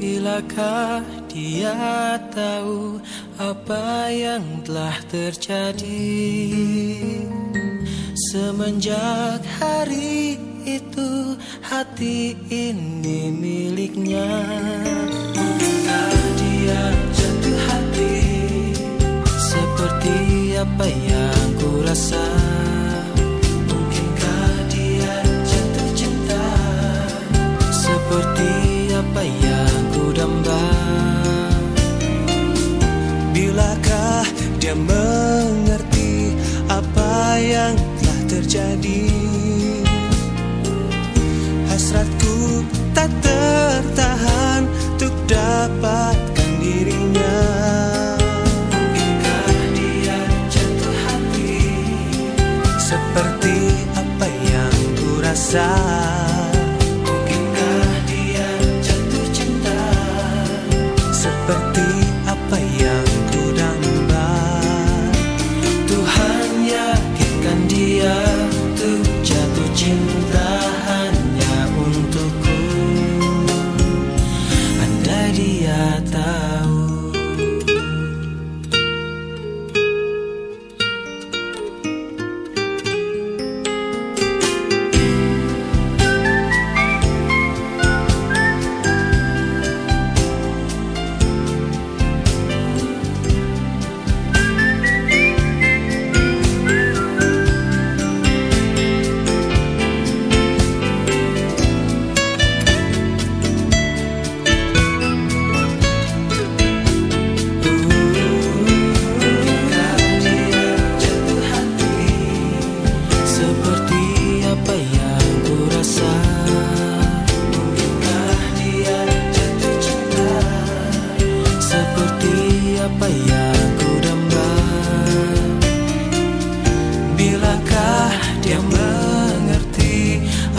Bilakah dia tahu apa yang telah terjadi? Semenjak hari itu hati ini miliknya. Dia jatuh hati Seperti apa yang ku rasa apa yang Bilakah dia mengerti apa yang telah terjadi? Hasratku tak tertahan untuk dapatkan dirinya. Mungkinkah dia jatuh hati? Seperti apa yang ku rasa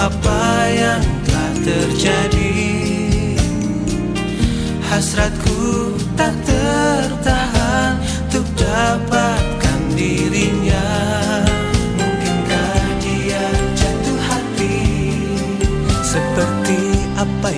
Apa yang telah terjadi? Hasratku tak tertahan Untuk dapatkan dirinya. Mungkinkah dia jatuh hati? Seperti apa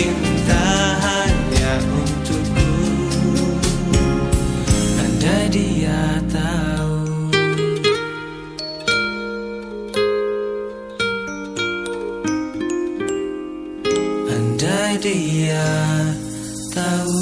cinta hanya untukku. Andai dia tahu. Andai dia tahu